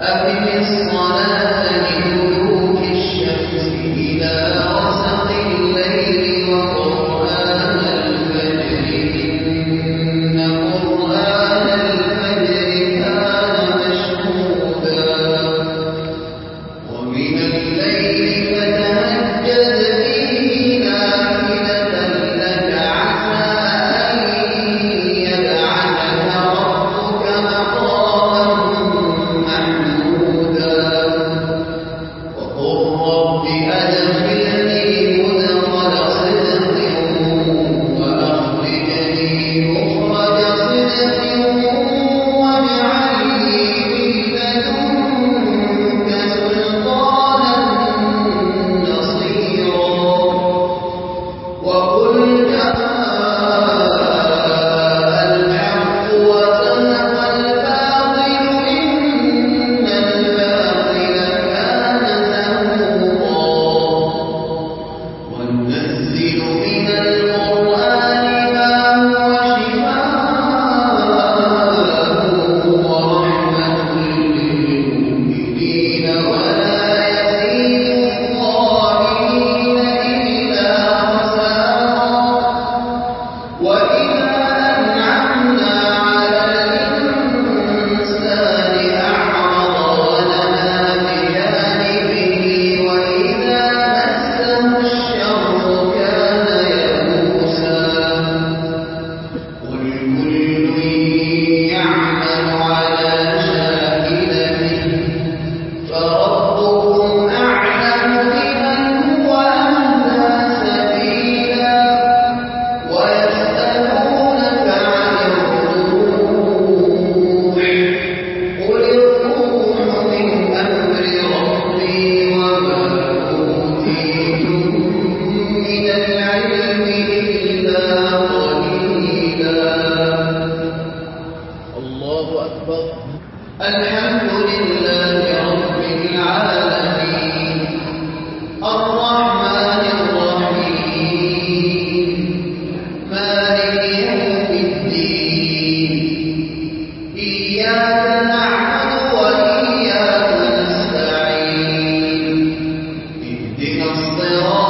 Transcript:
أقم الصلاة لدلوك إِلَى الصِّرَاطِ